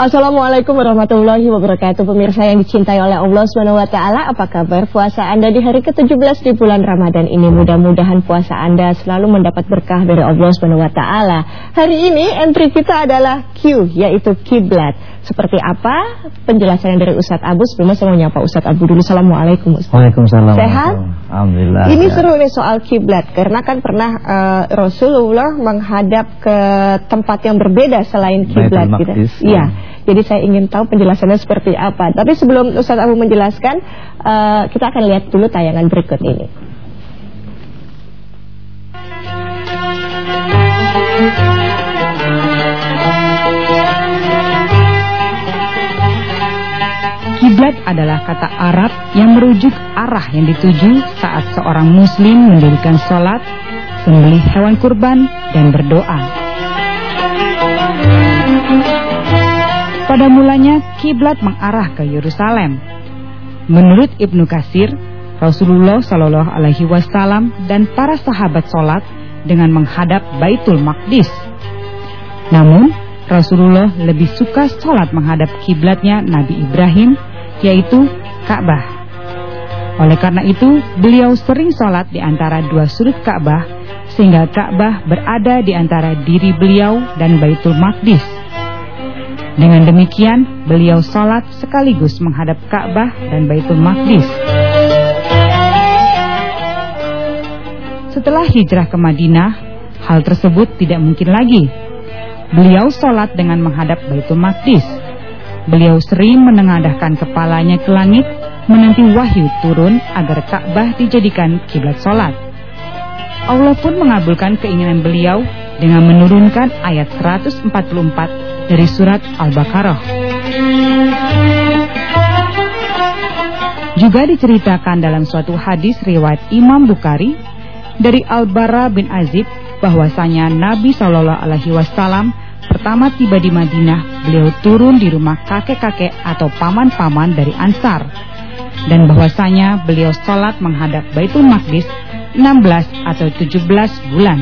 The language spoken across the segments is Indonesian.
Assalamualaikum warahmatullahi wabarakatuh. Pemirsa yang dicintai oleh Allah SWT Apa kabar puasa Anda di hari ke-17 di bulan Ramadan ini? Mudah-mudahan puasa Anda selalu mendapat berkah dari Allah SWT Hari ini entry kita adalah Q Yaitu kiblat. Seperti apa penjelasannya dari Ustadz Abu? Sebelumnya saya mau nyapa Ustadz Abu dulu. Assalamualaikum Ustadz. Waalaikumsalam. Sehat? Alhamdulillah Ini ya. seru nih soal kiblat Karena kan pernah uh, Rasulullah menghadap ke tempat yang berbeda selain kiblat gitu. Iya jadi saya ingin tahu penjelasannya seperti apa. Tapi sebelum Ustaz Abu menjelaskan, uh, kita akan lihat dulu tayangan berikut ini. Kiblat adalah kata Arab yang merujuk arah yang dituju saat seorang muslim mendirikan sholat, sembelih hewan kurban, dan berdoa. Pada mulanya kiblat mengarah ke Yerusalem. Menurut Ibnu Kasir, Rasulullah Shallallahu Alaihi Wasallam dan para sahabat sholat dengan menghadap Baitul Maqdis. Namun Rasulullah lebih suka sholat menghadap kiblatnya Nabi Ibrahim, yaitu Ka'bah. Oleh karena itu, beliau sering sholat di antara dua sudut Ka'bah, sehingga Ka'bah berada di antara diri beliau dan Baitul Maqdis. Dengan demikian, beliau sholat sekaligus menghadap Ka'bah dan Baitul Maqdis. Setelah hijrah ke Madinah, hal tersebut tidak mungkin lagi. Beliau sholat dengan menghadap Baitul Maqdis. Beliau sering menengadahkan kepalanya ke langit, menanti wahyu turun agar Ka'bah dijadikan kiblat sholat. Allah pun mengabulkan keinginan beliau dengan menurunkan ayat 144 dari surat Al-Baqarah. Juga diceritakan dalam suatu hadis riwayat Imam Bukhari dari Al-Bara bin Azib bahwasanya Nabi Shallallahu alaihi wasallam pertama tiba di Madinah, beliau turun di rumah kakek-kakek atau paman-paman dari Ansar. Dan bahwasanya beliau sholat menghadap Baitul Maqdis 16 atau 17 bulan.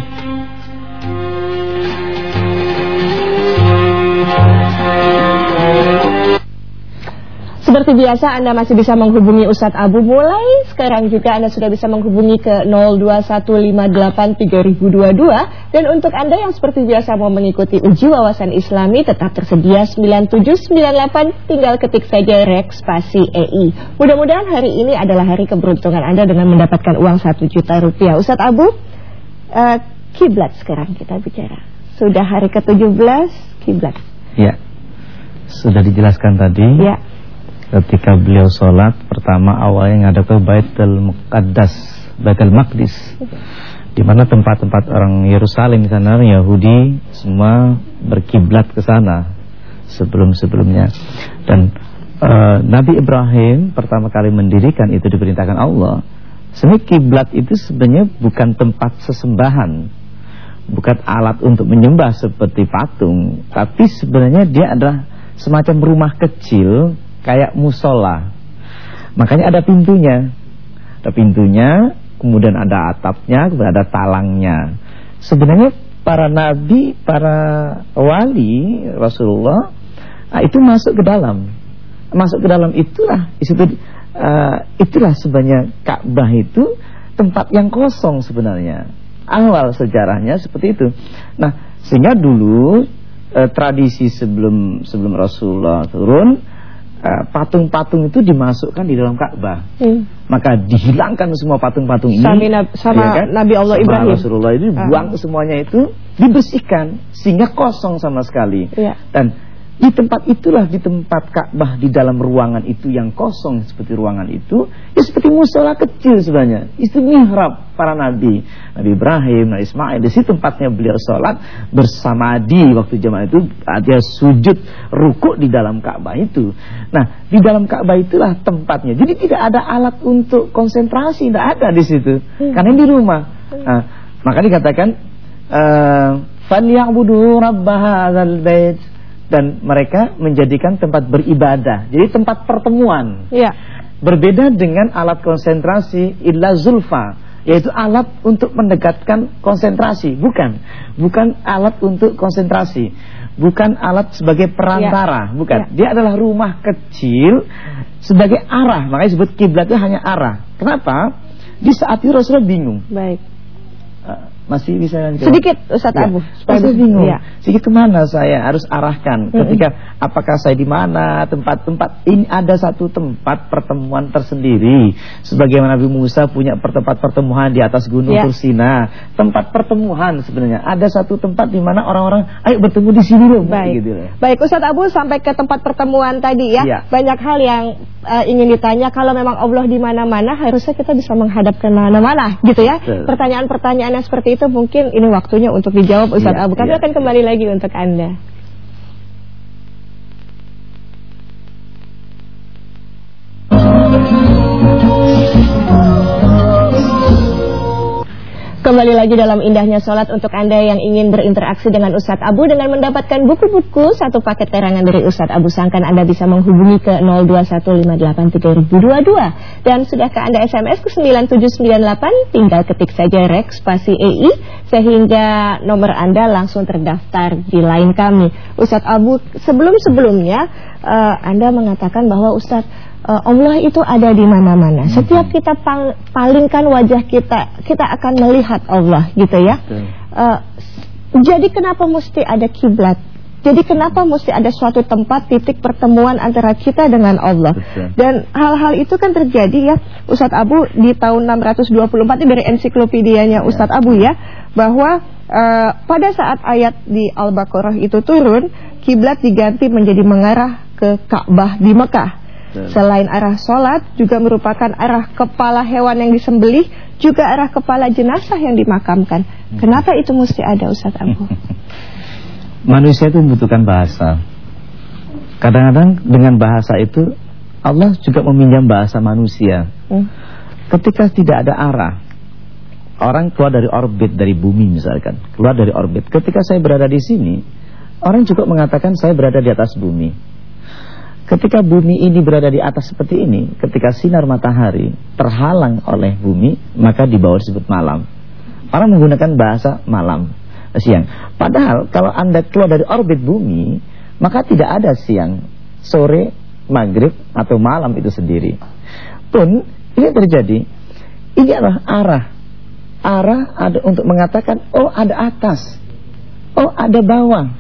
Seperti biasa Anda masih bisa menghubungi Ustadz Abu mulai sekarang juga Anda sudah bisa menghubungi ke 02158322 dan untuk Anda yang seperti biasa mau mengikuti uji wawasan Islami tetap tersedia 9798 tinggal ketik saja rek spasi EI. Mudah-mudahan hari ini adalah hari keberuntungan Anda dengan mendapatkan uang 1 juta rupiah. Ustadz Abu, uh, kiblat sekarang kita bicara. Sudah hari ke-17 kiblat. Ya. Sudah dijelaskan tadi. Ya ketika beliau sholat pertama awalnya ngadap ke Baitul Muqaddas Baitul Maqdis. Di mana tempat-tempat orang Yerusalem di sana Yahudi semua berkiblat ke sana sebelum-sebelumnya. Dan uh, Nabi Ibrahim pertama kali mendirikan itu diperintahkan Allah. Sebenarnya kiblat itu sebenarnya bukan tempat sesembahan bukan alat untuk menyembah seperti patung tapi sebenarnya dia adalah semacam rumah kecil kayak musola. Makanya ada pintunya. Ada pintunya, kemudian ada atapnya, kemudian ada talangnya. Sebenarnya para nabi, para wali Rasulullah nah, itu masuk ke dalam. Masuk ke dalam itulah itu uh, itulah sebenarnya Ka'bah itu tempat yang kosong sebenarnya. Awal sejarahnya seperti itu. Nah, sehingga dulu uh, tradisi sebelum sebelum Rasulullah turun Eh, patung-patung itu dimasukkan di dalam Ka'bah. Hmm. Maka dihilangkan semua patung-patung ini. Sama, sama ya kan? Nabi Allah Ibrahim. Rasulullah itu buang uh. semuanya itu dibersihkan sehingga kosong sama sekali. Ya. Dan di tempat itulah di tempat Ka'bah di dalam ruangan itu yang kosong seperti ruangan itu ya seperti musola kecil sebenarnya. Itu mihrab para nabi, Nabi Ibrahim, Nabi Ismail. Di situ tempatnya beliau sholat bersama di waktu zaman itu dia sujud rukuk di dalam Ka'bah itu. Nah, di dalam Ka'bah itulah tempatnya. Jadi tidak ada alat untuk konsentrasi, tidak ada di situ. Hmm. Karena di rumah. Nah, maka dikatakan uh, falyabudu rabb hadzal bait dan mereka menjadikan tempat beribadah. Jadi tempat pertemuan. Ya. Berbeda dengan alat konsentrasi illa zulfa yaitu alat untuk mendekatkan konsentrasi, bukan. Bukan alat untuk konsentrasi. Bukan alat sebagai perantara, ya. bukan. Ya. Dia adalah rumah kecil sebagai arah, makanya disebut kiblat itu hanya arah. Kenapa? Di saat itu Rasulullah bingung. Baik. Uh, masih bisa lanjut. Sedikit Ustaz ya. Abu. Saya bingung. Ya. Sedikit ke mana saya harus arahkan ketika apakah saya di mana tempat-tempat ini ada satu tempat pertemuan tersendiri sebagaimana Nabi Musa punya tempat pertemuan di atas gunung ya. Tursina. Tempat pertemuan sebenarnya ada satu tempat di mana orang-orang ayo bertemu di sini loh Baik. Gitu Baik Ustaz Abu sampai ke tempat pertemuan tadi ya. ya. Banyak hal yang uh, ingin ditanya kalau memang Allah di mana-mana harusnya kita bisa menghadap ke mana-mana gitu ya. Pertanyaan-pertanyaan yang seperti itu mungkin ini waktunya untuk dijawab Ustaz ya, Abu. Kami ya. akan kembali lagi untuk Anda. Lagi dalam indahnya sholat untuk Anda yang ingin berinteraksi dengan Ustadz Abu dengan mendapatkan buku-buku satu paket terangan dari Ustadz Abu Sangkan Anda bisa menghubungi ke 02158322 dan sudahkah Anda SMS ke 9798 tinggal ketik saja rek spasi EI sehingga nomor Anda langsung terdaftar di line kami. Ustadz Abu sebelum-sebelumnya uh, Anda mengatakan bahwa Ustadz uh, Allah itu ada di mana-mana. Hmm. Setiap kita pal palingkan wajah kita, kita akan melihat Allah, gitu ya. Uh, jadi kenapa mesti ada kiblat? Jadi kenapa mesti ada suatu tempat titik pertemuan antara kita dengan Allah? Betul. Dan hal-hal itu kan terjadi ya Ustadz Abu di tahun 624 ini dari ensiklopedianya Ustadz Abu ya bahwa uh, pada saat ayat di Al-Baqarah itu turun kiblat diganti menjadi mengarah ke Ka'bah di Mekah. Selain arah sholat juga merupakan arah kepala hewan yang disembelih juga arah kepala jenazah yang dimakamkan. Kenapa itu mesti ada Ustaz Abu? Manusia itu membutuhkan bahasa. Kadang-kadang dengan bahasa itu Allah juga meminjam bahasa manusia. Hmm. Ketika tidak ada arah, orang keluar dari orbit dari bumi misalkan, keluar dari orbit. Ketika saya berada di sini, orang juga mengatakan saya berada di atas bumi. Ketika bumi ini berada di atas seperti ini, ketika sinar matahari terhalang oleh bumi, maka di bawah disebut malam. Orang menggunakan bahasa malam, siang. Padahal kalau Anda keluar dari orbit bumi, maka tidak ada siang, sore, maghrib, atau malam itu sendiri. Pun, ini terjadi, ini adalah arah. Arah ada untuk mengatakan, oh ada atas, oh ada bawah,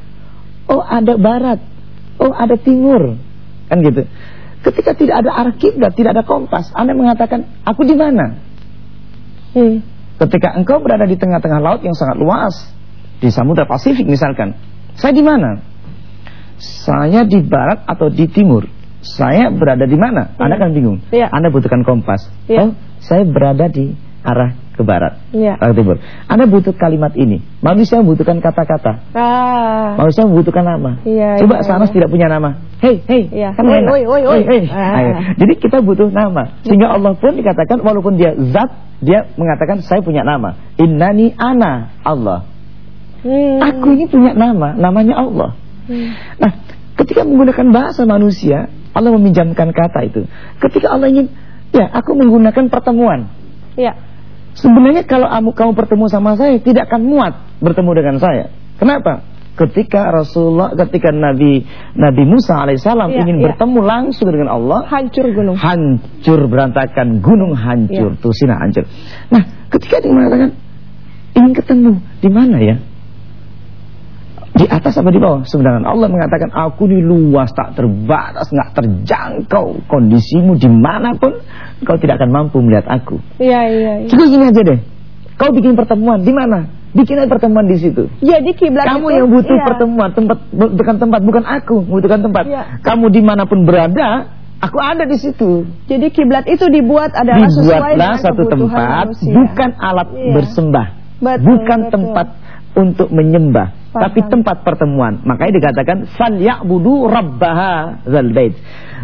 oh ada barat, oh ada timur, Kan gitu. Ketika tidak ada arah kiblat, tidak ada kompas, Anda mengatakan, "Aku di mana?" Hmm. Ketika engkau berada di tengah-tengah laut yang sangat luas, di Samudra Pasifik misalkan, "Saya di mana?" Saya di barat atau di timur. Saya berada di mana? Hmm. Anda kan bingung. Ya. Anda butuhkan kompas. Ya. Oh, saya berada di arah ke barat, ya. arah timur. Anda butuh kalimat ini. Manusia membutuhkan kata-kata. Ah. Manusia membutuhkan nama. Ya, Coba ya, Sanas ya. tidak punya nama. Hei, hei, ya. kan oi, oi, oi, oi. Hey, hey. Ah. Jadi kita butuh nama. Sehingga Allah pun dikatakan walaupun dia zat, dia mengatakan saya punya nama. Innani ana Allah. Hmm. Aku ini punya nama, namanya Allah. Hmm. Nah, ketika menggunakan bahasa manusia, Allah meminjamkan kata itu. Ketika Allah ingin, ya aku menggunakan pertemuan. Ya. Sebenarnya kalau kamu, kamu bertemu sama saya tidak akan muat bertemu dengan saya. Kenapa? Ketika Rasulullah, ketika Nabi Nabi Musa alaihissalam ya, ingin ya. bertemu langsung dengan Allah, hancur gunung, hancur berantakan gunung hancur, ya. Tusina hancur. Nah, ketika dia mengatakan ingin ketemu di mana ya? Di atas apa di bawah? Sebenarnya Allah mengatakan aku di luas tak terbatas, nggak terjangkau. Kondisimu di mana pun, kau tidak akan mampu melihat aku. Iya iya. iya. Coba gini aja deh. Kau bikin pertemuan di mana? Bikin pertemuan di situ. Jadi kiblat Kamu itu, yang butuh iya. pertemuan, tempat bukan tempat, bukan aku membutuhkan tempat. Iya. Kamu di mana pun berada, aku ada di situ. Jadi kiblat itu dibuat adalah Dibuatlah sesuai dengan satu tempat, manusia. bukan alat iya. bersembah, betul, bukan betul. tempat untuk menyembah, Paham. tapi tempat pertemuan. Makanya dikatakan falyabudu rabbaha zal bait.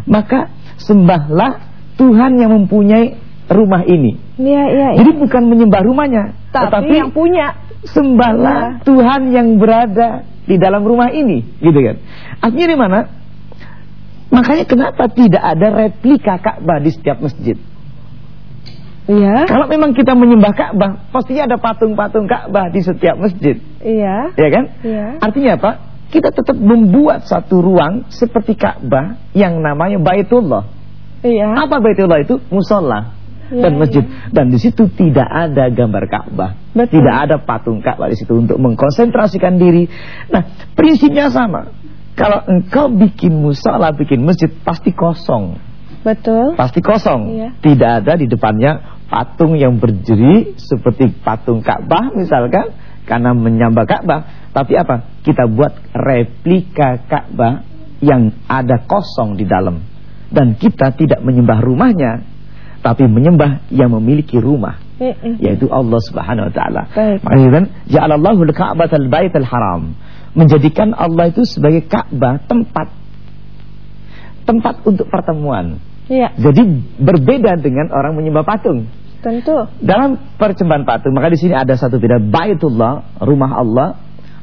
Maka sembahlah Tuhan yang mempunyai rumah ini. Ya, ya, ya. Jadi bukan menyembah rumahnya, tapi tetapi yang punya. Sembahlah ya. Tuhan yang berada di dalam rumah ini, gitu kan. Artinya di mana? Makanya kenapa tidak ada replika Ka'bah di setiap masjid? Iya. Kalau memang kita menyembah Ka'bah, pastinya ada patung-patung Ka'bah di setiap masjid. Iya. Ya kan? Iya. Artinya apa? Kita tetap membuat satu ruang seperti Ka'bah yang namanya Baitullah. Iya. Apa Baitullah itu? Musola ya, dan masjid. Ya. Dan di situ tidak ada gambar Ka'bah. Tidak ada patung Ka'bah di situ untuk mengkonsentrasikan diri. Nah, prinsipnya sama. Kalau engkau bikin musola, bikin masjid, pasti kosong. Betul. Pasti kosong. Iya. Tidak ada di depannya patung yang berdiri seperti patung Ka'bah misalkan karena menyembah Ka'bah, tapi apa? Kita buat replika Ka'bah yang ada kosong di dalam. Dan kita tidak menyembah rumahnya, tapi menyembah yang memiliki rumah, yaitu Allah Subhanahu wa taala. Makanya kan ja'alallahu al-Ka'batal Baitul Haram. Menjadikan Allah itu sebagai Ka'bah tempat tempat untuk pertemuan. Iya. Jadi berbeda dengan orang menyembah patung. Tentu. Dalam percembahan patung, maka di sini ada satu beda Baitullah, rumah Allah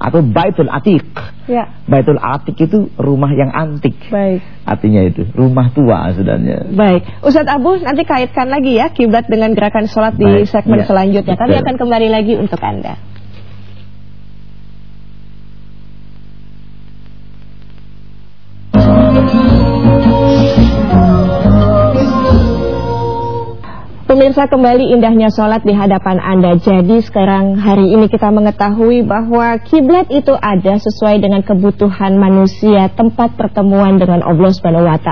atau Baitul Atiq. Ya. Baitul Atiq itu rumah yang antik. Baik. Artinya itu rumah tua sebenarnya. Baik. Ustadz Abu nanti kaitkan lagi ya kiblat dengan gerakan sholat di segmen ya. selanjutnya. Kami akan kembali lagi untuk Anda. Pemirsa kembali indahnya sholat di hadapan Anda. Jadi sekarang hari ini kita mengetahui bahwa kiblat itu ada sesuai dengan kebutuhan manusia Tempat pertemuan dengan Allah SWT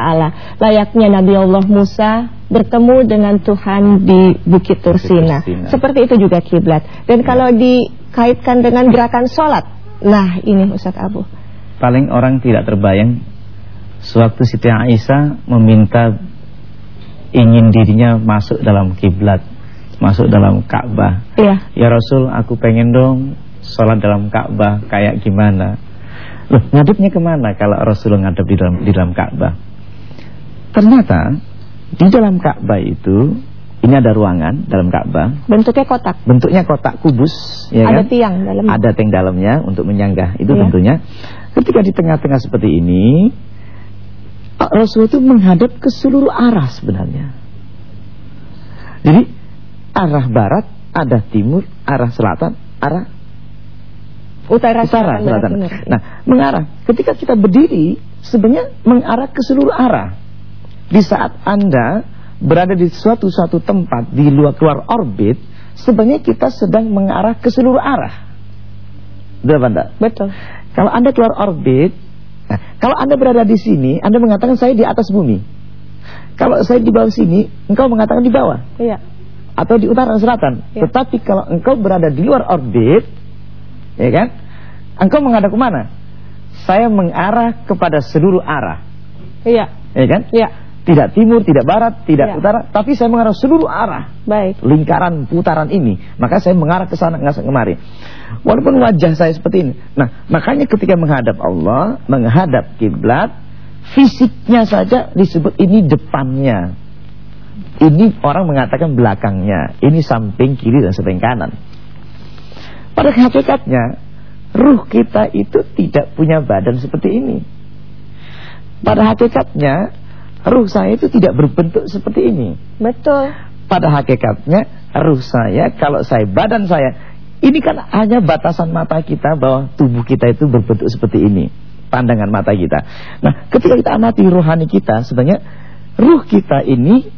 Layaknya Nabi Allah Musa bertemu dengan Tuhan di Bukit Tursina. Seperti itu juga kiblat. Dan kalau dikaitkan dengan gerakan sholat Nah ini Ustaz Abu. Paling orang tidak terbayang Sewaktu Siti Aisyah meminta ingin dirinya masuk dalam kiblat, masuk dalam Ka'bah. Iya. Ya Rasul, aku pengen dong sholat dalam Ka'bah kayak gimana? Loh, ngadepnya ke mana kalau Rasul ngadep di dalam di dalam Ka'bah? Ternyata di dalam Ka'bah itu ini ada ruangan dalam Ka'bah. Bentuknya kotak. Bentuknya kotak kubus, ya Ada kan? tiang dalam. Ada tiang dalamnya untuk menyanggah. Itu iya. tentunya. Ketika di tengah-tengah seperti ini, Rasul itu menghadap ke seluruh arah sebenarnya. Jadi arah barat, ada timur, arah selatan, arah utara, utara selatan. selatan. Nah, mengarah. Ketika kita berdiri, sebenarnya mengarah ke seluruh arah. Di saat Anda berada di suatu suatu tempat di luar keluar orbit, sebenarnya kita sedang mengarah ke seluruh arah. Betul, Anda? Betul. Kalau Anda keluar orbit, Nah, kalau Anda berada di sini, Anda mengatakan saya di atas bumi. Kalau saya di bawah sini, engkau mengatakan di bawah. Iya. Atau di utara dan selatan. Iya. Tetapi kalau engkau berada di luar orbit, ya kan? Engkau menghadap ke mana? Saya mengarah kepada seluruh arah. Iya. Ya kan? Iya. Tidak timur, tidak barat, tidak ya. utara, tapi saya mengarah seluruh arah. Baik. Lingkaran putaran ini, maka saya mengarah ke sana, nggak kemari. Walaupun wajah saya seperti ini. Nah, makanya ketika menghadap Allah, menghadap kiblat, fisiknya saja disebut ini depannya. Ini orang mengatakan belakangnya, ini samping kiri dan samping kanan. Pada hakikatnya, ruh kita itu tidak punya badan seperti ini. Pada hakikatnya, ruh saya itu tidak berbentuk seperti ini. Betul. Pada hakikatnya ruh saya kalau saya badan saya ini kan hanya batasan mata kita bahwa tubuh kita itu berbentuk seperti ini. Pandangan mata kita. Nah, ketika kita amati rohani kita sebenarnya ruh kita ini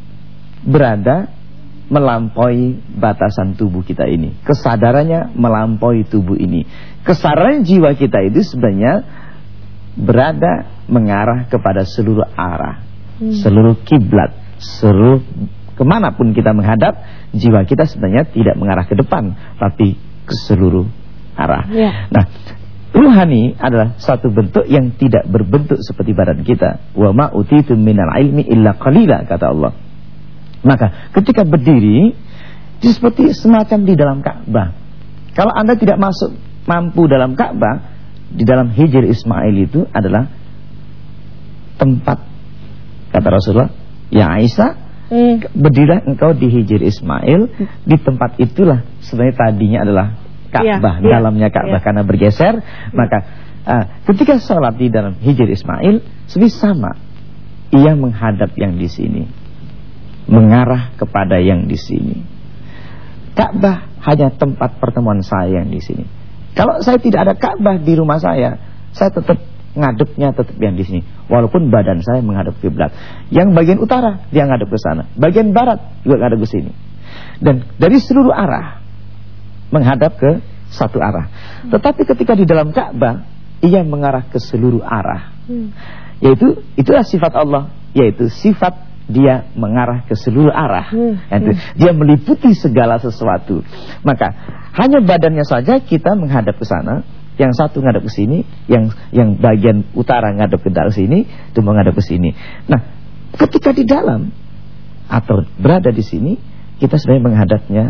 berada melampaui batasan tubuh kita ini. Kesadarannya melampaui tubuh ini. Kesadaran jiwa kita itu sebenarnya berada mengarah kepada seluruh arah hmm. seluruh kiblat, seluruh ke mana pun kita menghadap, jiwa kita sebenarnya tidak mengarah ke depan, tapi ke seluruh arah. Ya. Nah, ruhani adalah satu bentuk yang tidak berbentuk seperti badan kita. Wa ma utitu minal ilmi illa qalila kata Allah. Maka ketika berdiri seperti semacam di dalam Ka'bah. Kalau Anda tidak masuk mampu dalam Ka'bah, di dalam Hijr Ismail itu adalah tempat Kata Rasulullah, "Ya Aisyah, hmm. berdirilah engkau di Hijir Ismail, hmm. di tempat itulah sebenarnya tadinya adalah Ka'bah, ya, dalamnya Ka'bah ya. karena bergeser, maka uh, ketika sholat di dalam Hijir Ismail, sebenarnya sama. Ia menghadap yang di sini. mengarah kepada yang di sini. Ka'bah hanya tempat pertemuan saya yang di sini. Kalau saya tidak ada Ka'bah di rumah saya, saya tetap ngadepnya tetap yang di sini. Walaupun badan saya menghadap kiblat. Yang bagian utara dia ngadep ke sana, bagian barat juga ngadep ke sini. Dan dari seluruh arah menghadap ke satu arah. Tetapi ketika di dalam Ka'bah ia mengarah ke seluruh arah. Hmm. Yaitu itulah sifat Allah, yaitu sifat dia mengarah ke seluruh arah. Hmm. Hmm. Dia meliputi segala sesuatu. Maka hanya badannya saja kita menghadap ke sana, yang satu menghadap ke sini, yang yang bagian utara menghadap ke dalam sini, itu menghadap ke sini. Nah, ketika di dalam atau berada di sini, kita sebenarnya menghadapnya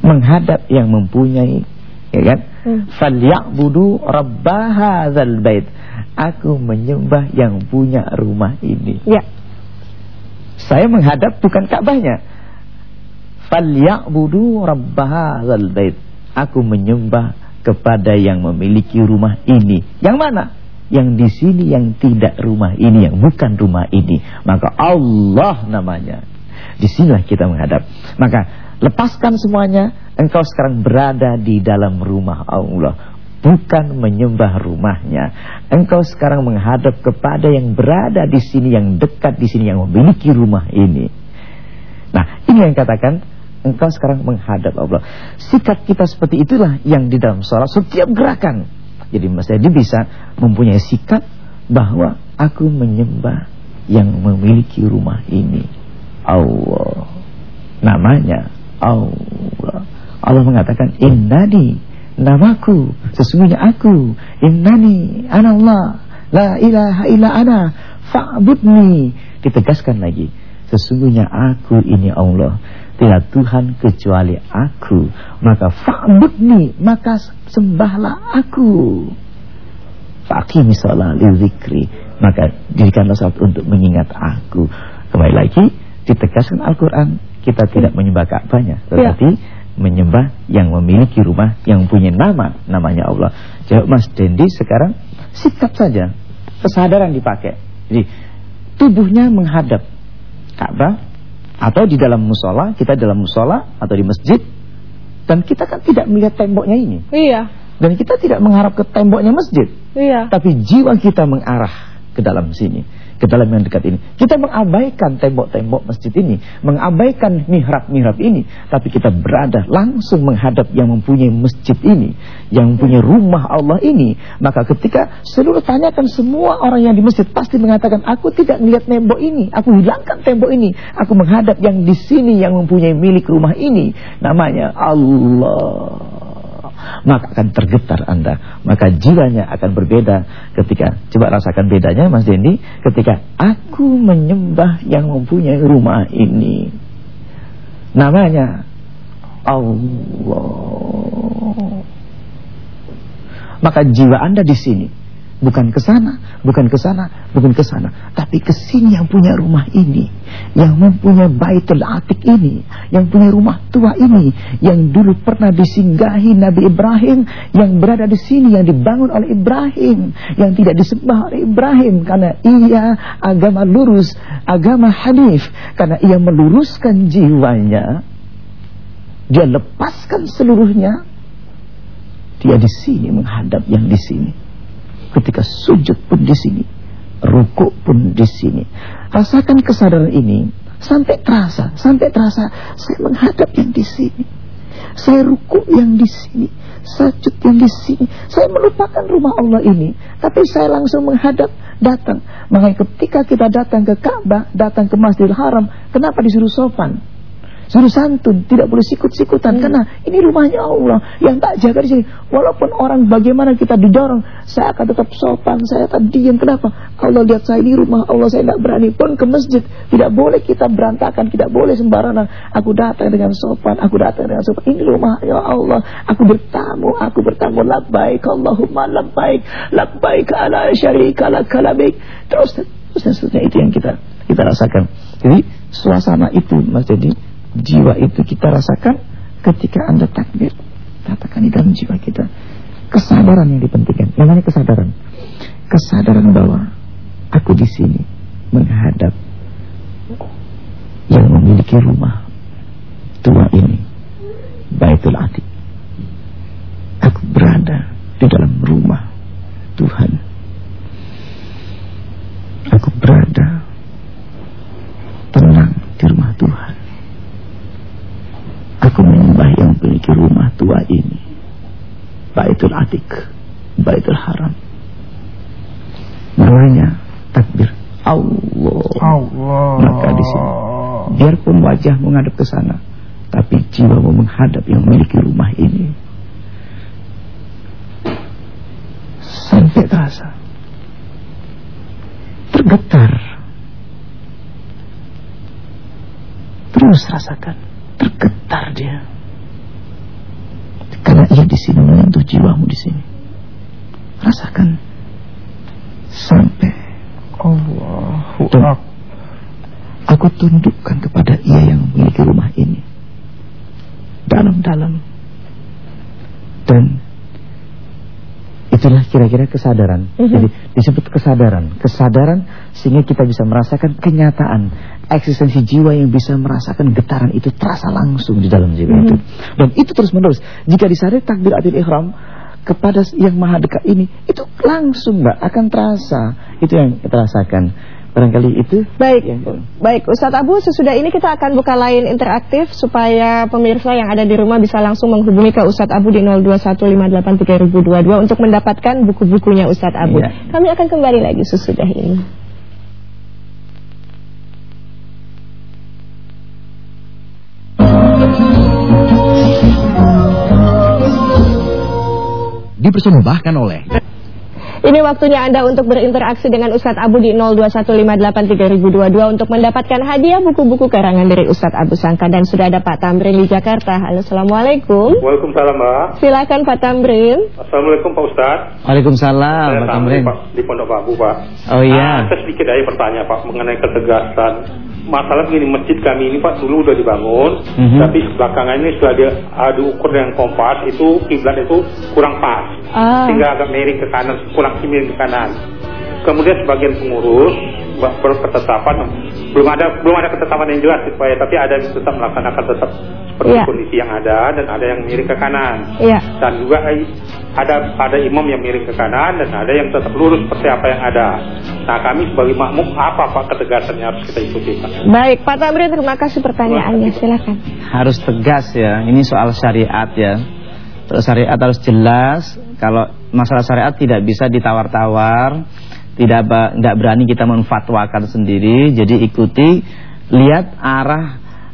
menghadap yang mempunyai ya kan? Hmm. Falyabudu rabbahadzal bait. Aku menyembah yang punya rumah ini. Ya. Saya menghadap bukan Ka'bahnya. Falyabudu rabbahadzal bait. Aku menyembah kepada yang memiliki rumah ini. Yang mana? Yang di sini yang tidak rumah ini, yang bukan rumah ini. Maka Allah namanya. Di sinilah kita menghadap. Maka lepaskan semuanya, engkau sekarang berada di dalam rumah Allah bukan menyembah rumahnya. Engkau sekarang menghadap kepada yang berada di sini, yang dekat di sini, yang memiliki rumah ini. Nah, ini yang katakan engkau sekarang menghadap Allah. Sikap kita seperti itulah yang di dalam sholat setiap gerakan. Jadi Mas Dedi bisa mempunyai sikap bahwa aku menyembah yang memiliki rumah ini. Allah. Namanya Allah. Allah mengatakan innani namaku sesungguhnya aku innani anallah la ilaha illa ana fa'budni ditegaskan lagi sesungguhnya aku ini Allah tidak Tuhan kecuali aku. Maka fa'budni maka sembahlah aku. Faqimi shalah zikri. Maka dirikanlah salat untuk mengingat aku. Kembali lagi ditegaskan Al-Qur'an kita tidak menyembah Ka'bahnya tetapi ya menyembah yang memiliki rumah yang punya nama namanya Allah. Jawab Mas Dendi sekarang sikap saja. Kesadaran dipakai. Jadi tubuhnya menghadap Ka'bah atau di dalam musola kita dalam musola atau di masjid dan kita kan tidak melihat temboknya ini. Iya. Dan kita tidak mengharap ke temboknya masjid. Iya. Tapi jiwa kita mengarah ke dalam sini ke dalam yang dekat ini. Kita mengabaikan tembok-tembok masjid ini, mengabaikan mihrab-mihrab ini, tapi kita berada langsung menghadap yang mempunyai masjid ini, yang mempunyai rumah Allah ini. Maka ketika seluruh tanyakan semua orang yang di masjid pasti mengatakan, aku tidak melihat tembok ini, aku hilangkan tembok ini, aku menghadap yang di sini yang mempunyai milik rumah ini, namanya Allah maka akan tergetar Anda. Maka jiwanya akan berbeda ketika, coba rasakan bedanya Mas Dendi, ketika aku menyembah yang mempunyai rumah ini. Namanya Allah. Maka jiwa Anda di sini Bukan ke sana, bukan ke sana, bukan ke sana, tapi ke sini yang punya rumah ini, yang mempunyai Baitul Atik ini, yang punya rumah tua ini, yang dulu pernah disinggahi Nabi Ibrahim, yang berada di sini yang dibangun oleh Ibrahim, yang tidak disembah oleh Ibrahim karena ia agama lurus, agama Hanif, karena ia meluruskan jiwanya. Dia lepaskan seluruhnya. Dia di sini menghadap yang di sini. Ketika sujud pun di sini, rukuk pun di sini. Rasakan kesadaran ini sampai terasa, sampai terasa saya menghadap yang di sini. Saya rukuk yang di sini, sujud yang di sini. Saya melupakan rumah Allah ini, tapi saya langsung menghadap datang. Makanya ketika kita datang ke Ka'bah, datang ke Masjidil Haram, kenapa disuruh sopan? Suruh santun, tidak boleh sikut-sikutan hmm. karena ini rumahnya Allah yang tak jaga di sini. Walaupun orang bagaimana kita didorong, saya akan tetap sopan, saya akan diam. Kenapa? Allah lihat saya ini rumah Allah, saya tidak berani pun ke masjid. Tidak boleh kita berantakan, tidak boleh sembarangan. Aku datang dengan sopan, aku datang dengan sopan. Ini rumahnya Allah. Aku bertamu, aku bertamu labbaik Allahumma labbaik, labbaik ala syarika lak Terus terus dan seterusnya itu yang kita kita rasakan. Jadi suasana itu Mas jadi jiwa itu kita rasakan ketika Anda takbir. Katakan di dalam jiwa kita. Kesadaran yang dipentingkan. Yang mana kesadaran? Kesadaran bahwa aku di sini menghadap yang memiliki rumah tua ini Baitul Atiq aku berada di dalam rumah Tuhan aku berada tenang di rumah Tuhan aku menyembah yang memiliki rumah tua ini Baitul Atiq Baitul Haram namanya takbir Allah Allah maka di sini biarpun wajah menghadap ke sana. Tapi jiwamu menghadap yang memiliki rumah ini. Sampai terasa. Tergetar. Terus rasakan tergetar dia. Karena ia di sini menyentuh jiwamu di sini. Rasakan. Sampai Allahu Aku tundukkan kepada ia yang memiliki rumah ini dalam-dalam dan itulah kira-kira kesadaran. -hmm. Jadi disebut kesadaran, kesadaran sehingga kita bisa merasakan kenyataan eksistensi jiwa yang bisa merasakan getaran itu terasa langsung di dalam jiwa -hmm. itu. Dan itu terus menerus. Jika disadari takbir adil ihram kepada yang maha dekat ini, itu langsung mbak akan terasa. Itu yang kita rasakan. Barangkali itu Baik, ya. baik Ustadz Abu sesudah ini kita akan buka lain interaktif Supaya pemirsa yang ada di rumah bisa langsung menghubungi ke Ustadz Abu di 02158322 Untuk mendapatkan buku-bukunya Ustadz Abu ya. Kami akan kembali lagi sesudah ini Dipersembahkan oleh ini waktunya Anda untuk berinteraksi dengan Ustadz Abu di 02158322 untuk mendapatkan hadiah buku-buku karangan dari Ustadz Abu Sangka dan sudah ada Pak Tamrin di Jakarta. Halo, Assalamualaikum. Waalaikumsalam, Mbak. Silakan Pak Tamrin. Assalamualaikum Pak Ustadz. Waalaikumsalam, Pak Tamrin. Pak, di Pondok Bambu, Pak. Oh iya. Ah, saya sedikit aja pertanyaan, Pak, mengenai ketegasan masalah begini masjid kami ini Pak dulu udah dibangun mm -hmm. tapi belakangan ini setelah dia adu ukur yang kompas itu kiblat itu kurang pas ah. sehingga agak miring ke kanan kurang ke kanan kemudian sebagian pengurus berketetapan belum ada belum ada ketetapan yang jelas supaya tapi ada yang tetap melaksanakan tetap seperti yeah. kondisi yang ada dan ada yang miring ke kanan yeah. dan juga ada ada imam yang miring ke kanan dan ada yang tetap lurus seperti apa yang ada. Nah kami sebagai makmum apa pak ketegasannya harus kita ikuti pak? Baik Pak Tamrin terima kasih pertanyaannya silakan. Harus tegas ya ini soal syariat ya. Syariat harus jelas. Kalau masalah syariat tidak bisa ditawar-tawar tidak tidak berani kita menfatwakan sendiri jadi ikuti lihat arah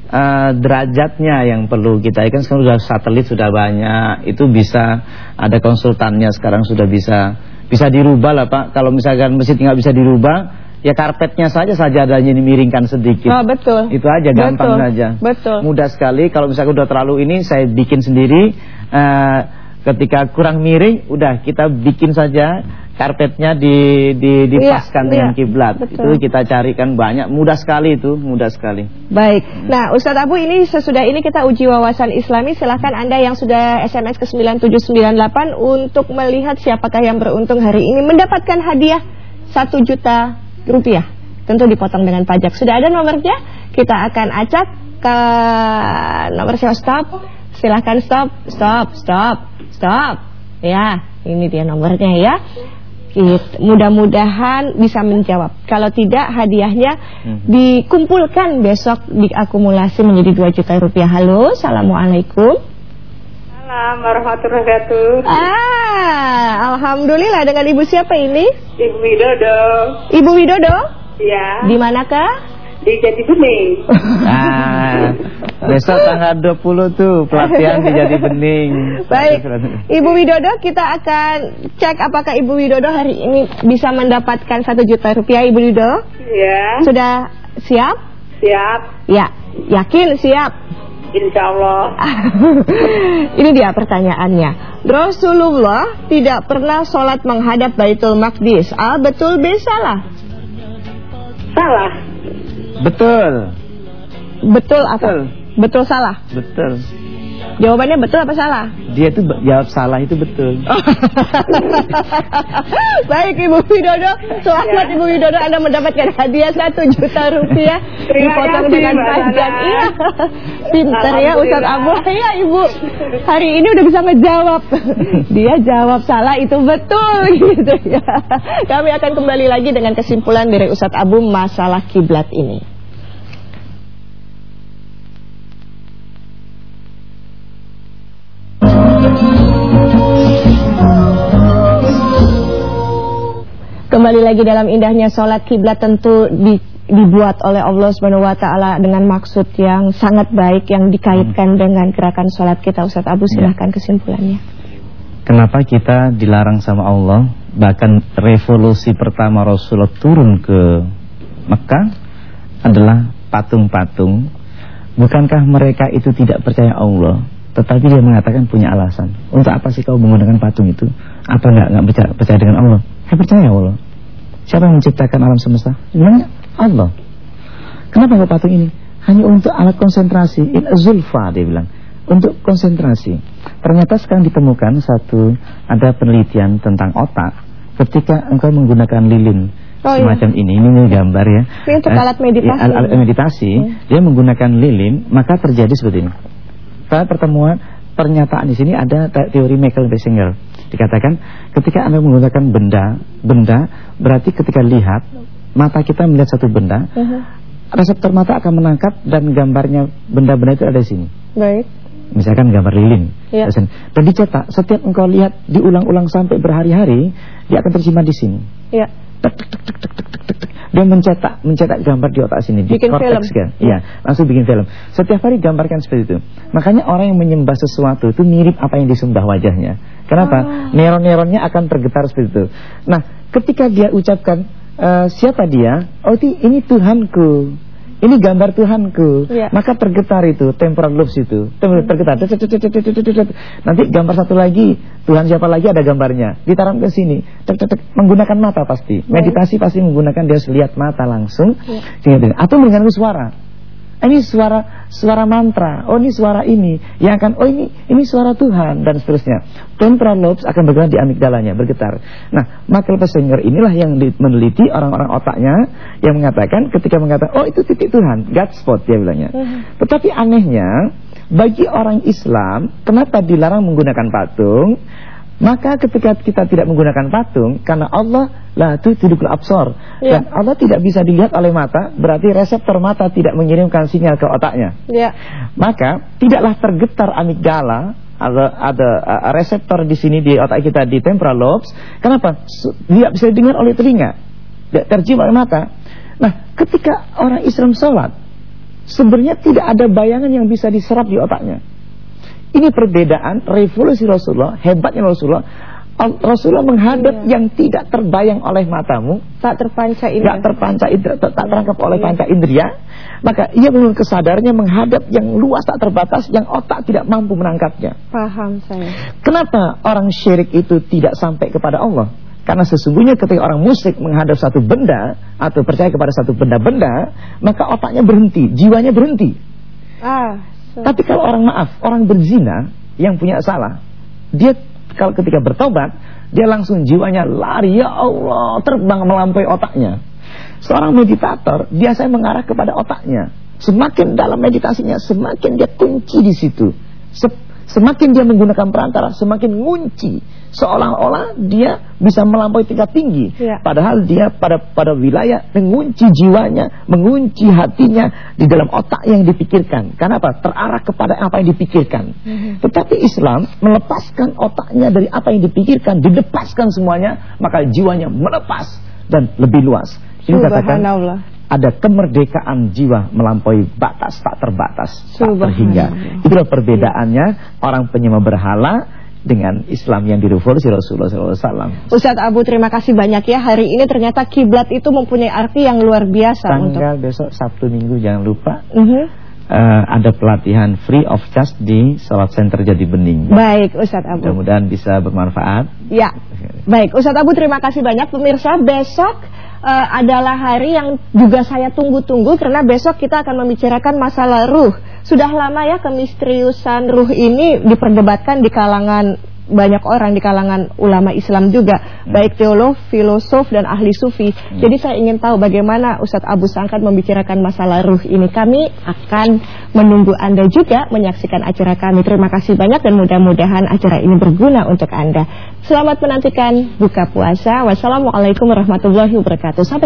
uh, derajatnya yang perlu kita kan sekarang sudah satelit sudah banyak itu bisa ada konsultannya sekarang sudah bisa bisa dirubah lah Pak kalau misalkan masjid nggak bisa dirubah ya karpetnya saja saja adanya dimiringkan sedikit. Oh, betul. Itu aja gampang betul. saja. Betul. Mudah sekali kalau misalkan udah terlalu ini saya bikin sendiri uh, ketika kurang miring udah kita bikin saja karpetnya di, di dipaskan iya, dengan iya, kiblat. Itu kita carikan banyak, mudah sekali itu, mudah sekali. Baik. Nah, Ustadz Abu ini sesudah ini kita uji wawasan Islami. Silahkan Anda yang sudah SMS ke 9798 untuk melihat siapakah yang beruntung hari ini mendapatkan hadiah 1 juta rupiah. Tentu dipotong dengan pajak. Sudah ada nomornya? Kita akan acak ke nomor stop. Silahkan stop, stop, stop, stop. Ya, ini dia nomornya ya. Mudah-mudahan bisa menjawab. Kalau tidak hadiahnya hmm. dikumpulkan besok diakumulasi menjadi 2 juta rupiah. Halo, Assalamualaikum. Salam warahmatullahi wabarakatuh. Ah, alhamdulillah dengan ibu siapa ini? Ibu Widodo. Ibu Widodo? Iya. Di manakah? Di Jati Bening. Nah, besok tanggal 20 tuh pelatihan di Jati Bening. Baik, Ibu Widodo kita akan cek apakah Ibu Widodo hari ini bisa mendapatkan satu juta rupiah Ibu Widodo. Iya. Sudah siap? Siap. Ya, yakin siap. Insya Allah. ini dia pertanyaannya. Rasulullah tidak pernah sholat menghadap Baitul Maqdis. A betul B salah? Salah. Betul. Betul apa? Betul, Betul salah? Betul. Jawabannya betul apa salah? Dia itu jawab salah itu betul. Baik Ibu Widodo, selamat Ibu Widodo Anda mendapatkan hadiah satu juta rupiah dipotong dengan pajak. Iya, pinter ya Ustaz Abu. Iya Ibu, hari ini udah bisa ngejawab. Dia jawab salah itu betul gitu ya. Kami akan kembali lagi dengan kesimpulan dari Ustaz Abu masalah kiblat ini. Kembali lagi dalam indahnya sholat kiblat tentu di, dibuat oleh Allah Subhanahu Wa Taala dengan maksud yang sangat baik yang dikaitkan hmm. dengan gerakan sholat kita. Ustaz Abu ya. silahkan kesimpulannya. Kenapa kita dilarang sama Allah? Bahkan revolusi pertama Rasulullah turun ke Mekah adalah patung-patung. Bukankah mereka itu tidak percaya Allah? Tetapi dia mengatakan punya alasan. Untuk apa sih kau menggunakan patung itu? Apa enggak enggak percaya, percaya dengan Allah? Saya percaya Allah. Siapa yang menciptakan alam semesta? Sebenarnya Allah. Kenapa enggak patung ini? Hanya untuk alat konsentrasi. In zulfa dia bilang. Untuk konsentrasi. Ternyata sekarang ditemukan satu ada penelitian tentang otak ketika engkau menggunakan lilin oh, iya. semacam iya. ini, ini gambar ya. Ini untuk eh, alat meditasi. Alat, alat meditasi, hmm. dia menggunakan lilin, maka terjadi seperti ini. Pada pertemuan pernyataan di sini ada teori Michael Basinger. Dikatakan ketika Anda menggunakan benda, benda berarti ketika lihat mata kita melihat satu benda, uh -huh. reseptor mata akan menangkap dan gambarnya benda-benda itu ada di sini. Baik. Misalkan gambar lilin. Ya. Dan dicetak, setiap engkau lihat diulang-ulang sampai berhari-hari, dia akan tersimpan di sini. Ya. Dia mencetak mencetak gambar di otak sini bikin di korteks kan. Iya, langsung bikin film. Setiap hari gambarkan seperti itu. Makanya orang yang menyembah sesuatu itu mirip apa yang disembah wajahnya. Kenapa? Oh. Neuron-neuronnya akan tergetar seperti itu. Nah, ketika dia ucapkan uh, siapa dia? Oh, ini Tuhanku. Ini gambar Tuhanku. Ya. Maka tergetar itu temporal lobes itu. Tergetar. Nanti gambar satu lagi, Tuhan siapa lagi ada gambarnya. Ditaruh ke sini. Menggunakan mata pasti. Meditasi pasti menggunakan dia lihat mata langsung. Ya. Atau menggunakan suara. Ini suara suara mantra. Oh ini suara ini. Yang akan oh ini ini suara Tuhan dan seterusnya. Temporal lobes akan bergerak di amigdalanya bergetar. Nah, Michael Pesinger inilah yang meneliti orang-orang otaknya yang mengatakan ketika mengatakan oh itu titik Tuhan, God spot dia bilangnya. Mhm. Tetapi anehnya bagi orang Islam kenapa dilarang menggunakan patung? Maka ketika kita tidak menggunakan patung Karena Allah lah itu tidukul absor ya. Dan Allah tidak bisa dilihat oleh mata Berarti reseptor mata tidak mengirimkan sinyal ke otaknya ya. Maka tidaklah tergetar amigdala ada, ada uh, reseptor di sini di otak kita di temporal lobes Kenapa? Tidak bisa didengar oleh telinga Tidak tercium oleh mata Nah ketika orang Islam sholat Sebenarnya tidak ada bayangan yang bisa diserap di otaknya ini perbedaan revolusi Rasulullah, hebatnya Rasulullah. Rasulullah menghadap iya. yang tidak terbayang oleh matamu, tak terpanca indera, tak terpanca indera, tak, tak terangkap oleh iya. panca indera, maka ia menurut kesadarannya menghadap yang luas tak terbatas, yang otak tidak mampu menangkapnya. Paham saya. Kenapa orang syirik itu tidak sampai kepada Allah? Karena sesungguhnya ketika orang musyrik menghadap satu benda atau percaya kepada satu benda-benda, maka otaknya berhenti, jiwanya berhenti. Ah, tapi kalau orang maaf, orang berzina yang punya salah, dia kalau ketika bertobat, dia langsung jiwanya lari, ya Allah, terbang melampaui otaknya. Seorang meditator biasanya mengarah kepada otaknya. Semakin dalam meditasinya, semakin dia kunci di situ. Semakin dia menggunakan perantara, semakin ngunci. Seolah-olah dia bisa melampaui tingkat tinggi. Ya. Padahal dia pada pada wilayah mengunci jiwanya, mengunci hatinya di dalam otak yang dipikirkan. Karena apa? Terarah kepada apa yang dipikirkan. Hmm. Tetapi Islam melepaskan otaknya dari apa yang dipikirkan, didepaskan semuanya, maka jiwanya melepas dan lebih luas. Ini katakan ada kemerdekaan jiwa melampaui batas tak terbatas, tak terhingga. Itulah perbedaannya orang penyembah berhala dengan Islam yang direvolusi Rasulullah SAW. Ustadz Abu terima kasih banyak ya hari ini ternyata kiblat itu mempunyai arti yang luar biasa. Tanggal untuk... besok Sabtu Minggu jangan lupa. Uh -huh. Uh, ada pelatihan free of charge di Salat Center Jadi Bening. Baik Ustadz Abu. Mudah-mudahan bisa bermanfaat. Ya. Baik Ustadz Abu terima kasih banyak pemirsa besok uh, adalah hari yang juga saya tunggu-tunggu karena besok kita akan membicarakan masalah ruh sudah lama ya kemisteriusan ruh ini diperdebatkan di kalangan banyak orang di kalangan ulama Islam juga, hmm. baik teolog, filosof dan ahli sufi. Hmm. Jadi saya ingin tahu bagaimana Ustadz Abu Sangkat membicarakan masalah ruh ini. Kami akan menunggu Anda juga menyaksikan acara kami. Terima kasih banyak dan mudah-mudahan acara ini berguna untuk Anda. Selamat menantikan buka puasa. Wassalamualaikum warahmatullahi wabarakatuh. Sampai